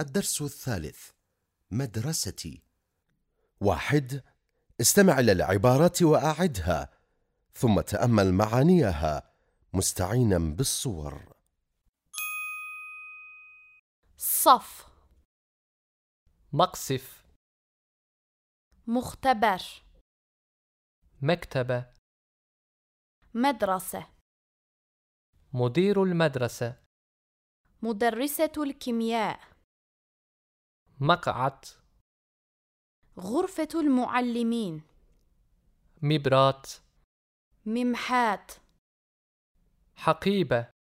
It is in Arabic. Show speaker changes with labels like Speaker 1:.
Speaker 1: الدرس الثالث مدرستي. واحد استمع إلى العبارات وأعدها ثم تأمل معانيها مستعينا بالصور.
Speaker 2: صف.
Speaker 3: مقصف.
Speaker 2: مختبر.
Speaker 3: مكتبة.
Speaker 2: مدرسة.
Speaker 3: مدير المدرسة.
Speaker 2: مدرسة الكيمياء.
Speaker 3: مقعد.
Speaker 2: غرفة المعلمين.
Speaker 3: مبرات.
Speaker 2: ممحات.
Speaker 3: حقيبة.